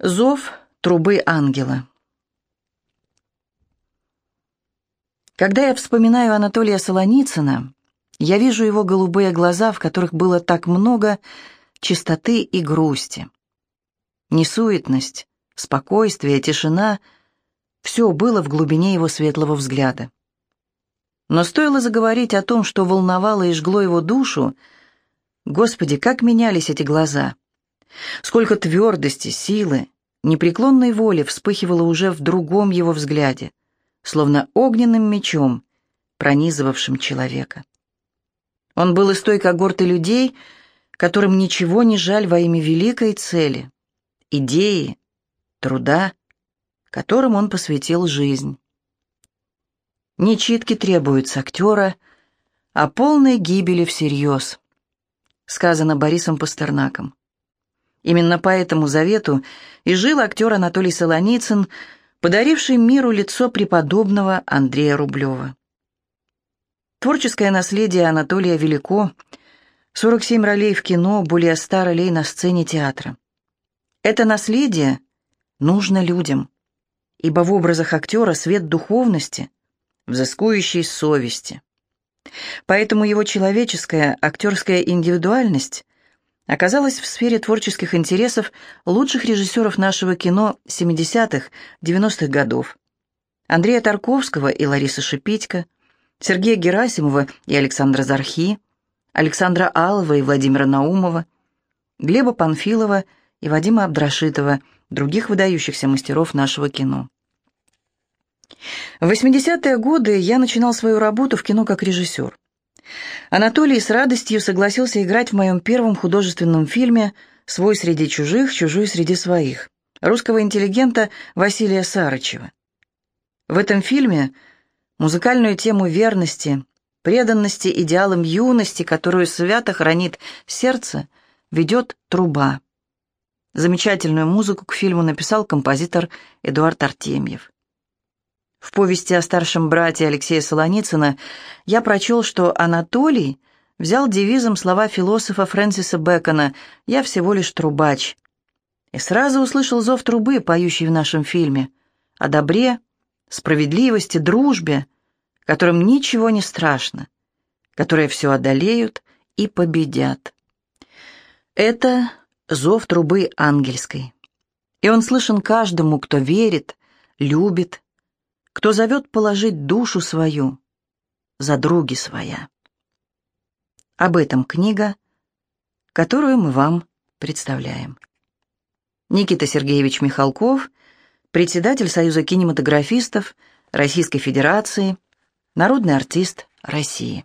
Зов трубы ангела. Когда я вспоминаю Анатолия Солоницына, я вижу его голубые глаза, в которых было так много чистоты и грусти. Несуетность, спокойствие, тишина — все было в глубине его светлого взгляда. Но стоило заговорить о том, что волновало и жгло его душу, Господи, как менялись эти глаза! Сколько твердости, силы, непреклонной воли вспыхивало уже в другом его взгляде, словно огненным мечом, пронизывавшим человека. Он был из той когорты людей, которым ничего не жаль во имя великой цели, идеи, труда, которым он посвятил жизнь. Не читки требуют актера, а полной гибели всерьез, сказано Борисом Пастернаком. Именно по этому завету и жил актер Анатолий Солоницын, подаривший миру лицо преподобного Андрея Рублева. Творческое наследие Анатолия велико, 47 ролей в кино, более 100 ролей на сцене театра. Это наследие нужно людям, ибо в образах актера свет духовности, взыскующей совести. Поэтому его человеческая актерская индивидуальность оказалась в сфере творческих интересов лучших режиссеров нашего кино 70-х, 90-х годов. Андрея Тарковского и Ларисы Шипитько, Сергея Герасимова и Александра Зархи, Александра Алова и Владимира Наумова, Глеба Панфилова и Вадима Абдрашитова, других выдающихся мастеров нашего кино. В 80-е годы я начинал свою работу в кино как режиссер. Анатолий с радостью согласился играть в моем первом художественном фильме «Свой среди чужих, чужой среди своих» русского интеллигента Василия Сарычева. В этом фильме музыкальную тему верности, преданности идеалам юности, которую свято хранит сердце, ведет труба. Замечательную музыку к фильму написал композитор Эдуард Артемьев. В повести о старшем брате Алексея Солоницына я прочел, что Анатолий взял девизом слова философа Фрэнсиса Бэкона «Я всего лишь трубач». И сразу услышал зов трубы, поющий в нашем фильме, о добре, справедливости, дружбе, которым ничего не страшно, которые все одолеют и победят. Это зов трубы ангельской, и он слышен каждому, кто верит, любит, кто зовет положить душу свою за други своя. Об этом книга, которую мы вам представляем. Никита Сергеевич Михалков, председатель Союза кинематографистов Российской Федерации, народный артист России.